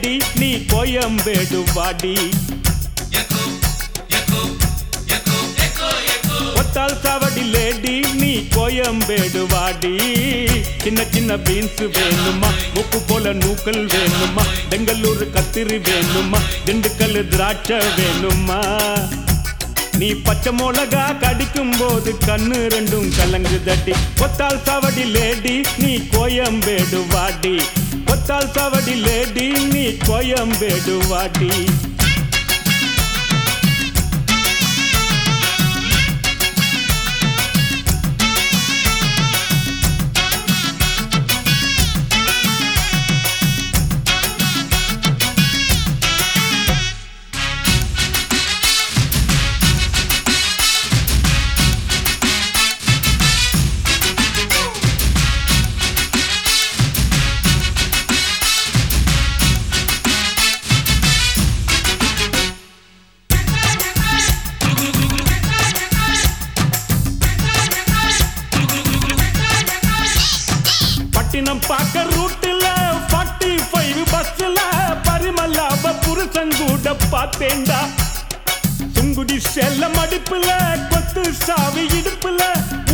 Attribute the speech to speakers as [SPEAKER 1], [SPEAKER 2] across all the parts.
[SPEAKER 1] கொத்தால் நீ கோயம்பேடு வாடி. கொத்தால் சாவடி லேடி நீ கோயம்பேடு வாடி. சின்ன சின்ன பீன்ஸ் வேணுமா? உப்பு போல நூக்கல் வேணுமா? பெங்களூர் கத்திரி வேணுமா? திண்டுக்கல் திராட்சை வேணுமா? நீ பச்சை மிளகா கடிக்கும் போது கண்ணு ரெண்டும் கலங்கு தட்டி கொத்தால் சாவடி லேடி நீ கோயம்பேடு வாடி. கொத்தால் சாவடி லேடி நீ கோயம்பேடு வாடி பட்டினம் பார்க்க ரூட்டுல ஃபார்ட்டி ஃபைவ் பஸ்ல பரிமல்லாப புருஷன் கூட பார்த்தேண்டா சுங்குடி செல்ல மடிப்புல கொத்து சாவி இடுப்புல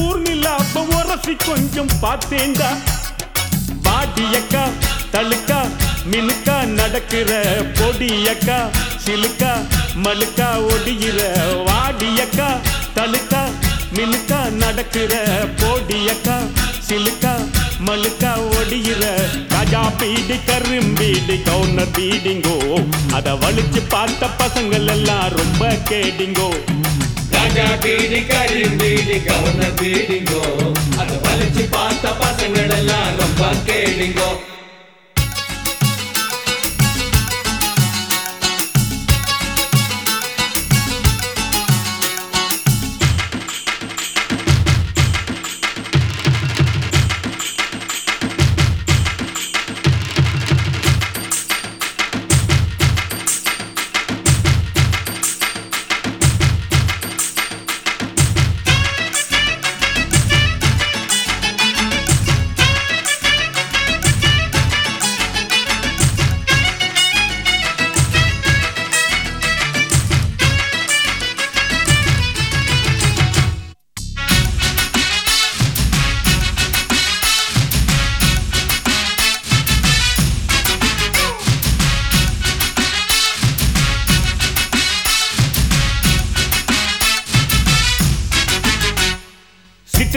[SPEAKER 1] ஊர்நிலாப்ப உரசி கொஞ்சம் பார்த்தேன்டா. பாடியக்கா தழுக்கா மினுக்கா நடக்கிற பொடியக்கா சிலுக்கா மழுக்கா ஒடிகிற வாடியக்கா தழுக்கா மினுக்கா நடக்கிற பொடியக்கா சிலுக்கா மழுக்கா பீடி கரும்பீடி கவுனர் பீடிங்கோ. அத வலிச்சு பார்த்த பசங்கள் எல்லாம் ரொம்ப கேடிங்கோ.
[SPEAKER 2] ராஜா பீடி கரும்பீடி கவுனர் பீடிங்கோ. அத வலிச்சு பார்த்த பசங்கள் எல்லாம்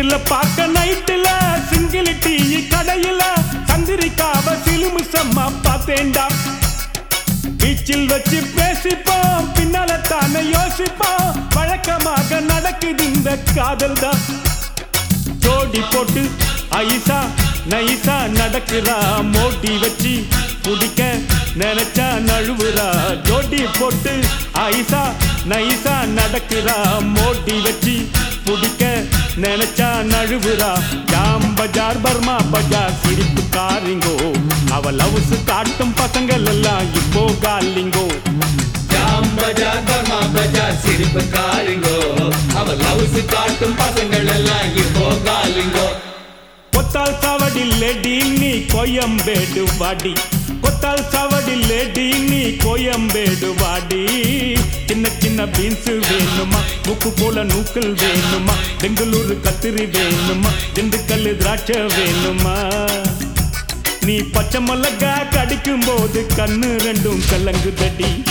[SPEAKER 1] சிட்டில பார்க்க நைட்டுல சிங்கிள் டீ கடையில சந்திரிக்காவ சிலுமு சம்மா பார்த்தேண்டா பீச்சில் வச்சு பேசிப்போம் பின்னால தானே யோசிப்போம் வழக்கமாக நடக்குது இந்த காதல் தான் ஜோடி போட்டு ஐசா நைசா நடக்கிறா மோட்டி வச்சு குடிக்க நினைச்சா நழுவுறா. ஜோடி போட்டு ஐசா நைசா நடக்கிறா மோட்டி வச்சு குடிக்க நினைச்சா நழுவுறா. ஜாம் பஜார் பர்மா பஜார் சிரிப்பு காரிங்கோ. அவ லவ்ஸ் காட்டும் பசங்கள் எல்லாம் இப்போ காலிங்கோ.
[SPEAKER 2] ஜாம் பஜார் பர்மா பஜார் சிரிப்பு காரிங்கோ. அவ லவ்ஸ் காட்டும் பசங்கள் எல்லாம் இப்போ காலிங்கோ.
[SPEAKER 1] கொத்தால் சாவடில் லெடி நீ கோயம்பேடு வாடி. கொத்தால் சாவடில் லெடி நீ கோயம்பேடு வாடி. சின்ன சின்ன பீன்ஸ் வேணுமா? உப்பு போல நூக்கல் வேணுமா? பெங்களூரு கத்திரி வேணுமா? திண்டுக்கல் திராட்சை வேணுமா? நீ பச்சை மிளகா கடிக்கும் போது கண்ணு ரெண்டும் கலங்குதடி.